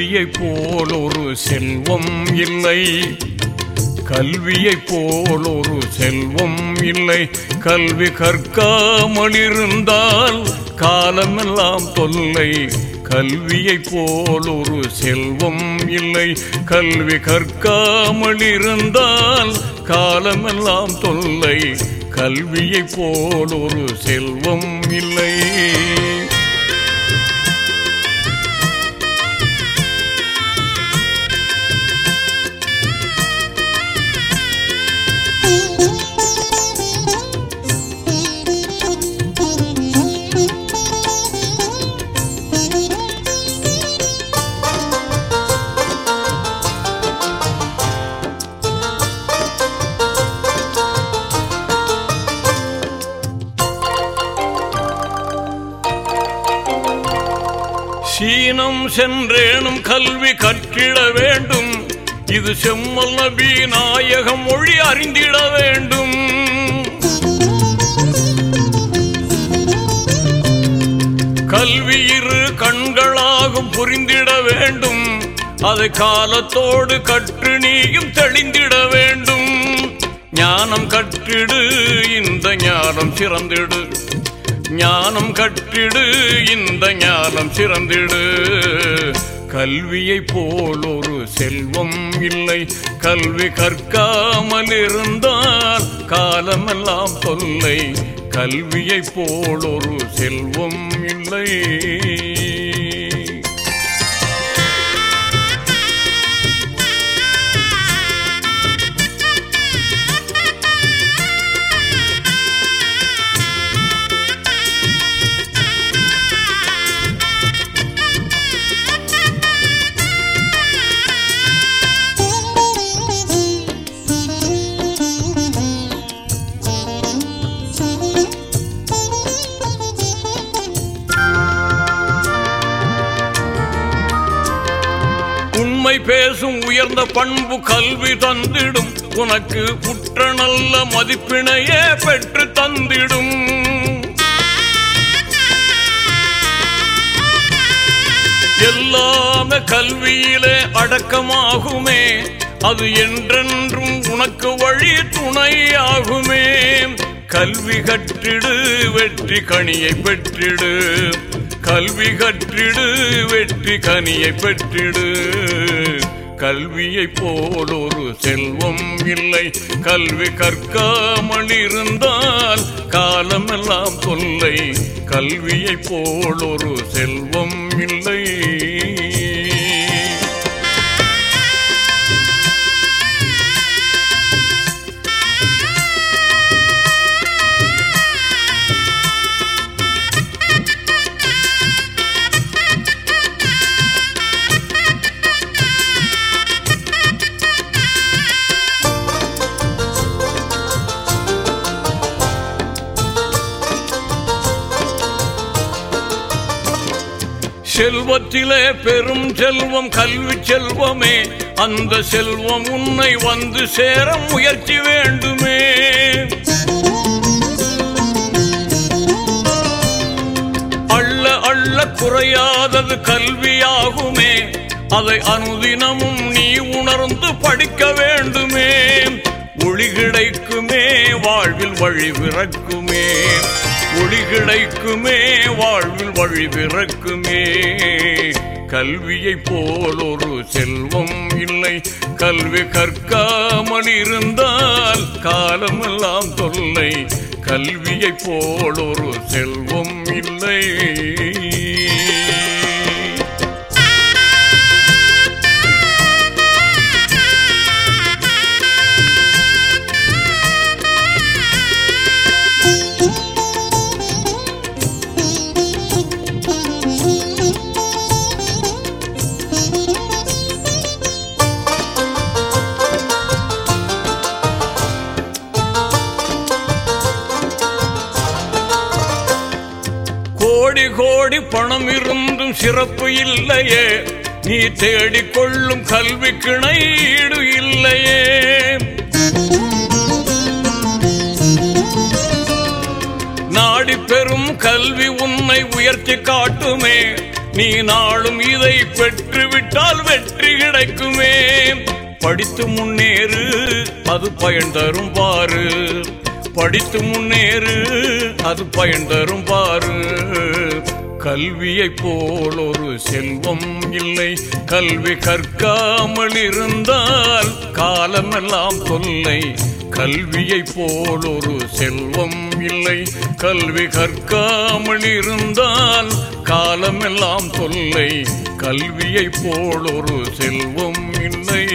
கல்வியை போல் ஒரு செல்வம் இல்லை. கல்வியை போல் ஒரு செல்வம் இல்லை. கல்வி கற்காமல் இருந்தால் காலமெல்லாம் தொல்லை. கல்வியை போல் ஒரு செல்வம் இல்லை. கல்வி கற்காமல் இருந்தால் காலமெல்லாம் தொல்லை. கல்வியை போல் ஒரு செல்வம் இல்லை. சீனம் சென்றேனும் கல்வி கற்றிட வேண்டும். இது செம்மல் நபி நாயகம் மொழி அறிந்திட வேண்டும். கல்வி இரு கண்களாகும் புரிந்திட வேண்டும். அதை காலத்தோடு கற்று நீயும் தெளிந்திட வேண்டும். ஞானம் கற்றிடு இந்த ஞானம் சிறந்திடு. ஞானம் கற்றிடு இந்த ஞானம் சிறந்திடு. கல்வியை போல் ஒரு செல்வம் இல்லை கல்வி கற்காமல் இருந்தால் காலமெல்லாம் தொல்லை. கல்வியை போல் ஒரு செல்வம் இல்லை. பேசும் உயர்ந்த பண்பு கல்வி தந்திடும். உனக்கு புற்ற நல்ல மதிப்பினையே பெற்று தந்திடும். எல்லாமே கல்வியிலே அடக்கமாகுமே. அது என்றென்றும் உனக்கு வழி துணையாகுமே. கல்வி கற்றிடு வெற்றி கனியை பெற்றிடு. கல்வி பெற்றிடு வெற்றி கனியை பெற்றிடு. கல்வியை போல் ஒரு செல்வம் இல்லை. கல்வி கற்காமல் இருந்தால் காலமெல்லாம் தொல்லை. கல்வியை போல் ஒரு செல்வம் இல்லை. செல்வத்திலே பெரும் செல்வம் கல்வி செல்வமே. அந்த செல்வம் உன்னை வந்து சேர முயற்சி வேண்டுமே. அள்ள அள்ள குறையாதது கல்வியாகுமே. அதை அனுதினமும் நீ உணர்ந்து படிக்க வேண்டுமே. ஒளி கிடைக்குமே வாழ்வில் வழி பிறக்குமே. ஒளி கிடைக்குமே வாழ்வில் வழி பிறக்குமே. கல்வியை போல் ஒரு செல்வம் இல்லை. கல்வி கற்காமல் இருந்தால் காலமெல்லாம் தொல்லை. கல்வியை போல் ஒரு செல்வம் இல்லை. கோடி பணம் இருந்தும் சிறப்பு இல்லையே. நீ தேடிக்கொள்ளும் கல்வி கிணையீடு இல்லையே. நாடி பெறும் கல்வி உன்னை உயர்த்தி காட்டுமே. நீ நாளும் இதை பெற்றுவிட்டால் வெற்றி கிடைக்குமே. படித்து முன்னேறு அது பயன் தரும் பாரு படித்து முன்னேறு அது பயன் தரும் பாரு கல்வியைப் போல் ஒரு செல்வம் இல்லை கல்வி கற்காமல் இருந்தால் காலமெல்லாம் தொல்லை. கல்வியைப் போல் ஒரு செல்வம் இல்லை கல்வி கற்காமல் இருந்தால் காலமெல்லாம் தொல்லை. கல்வியைப் போல் ஒரு செல்வம் இல்லை.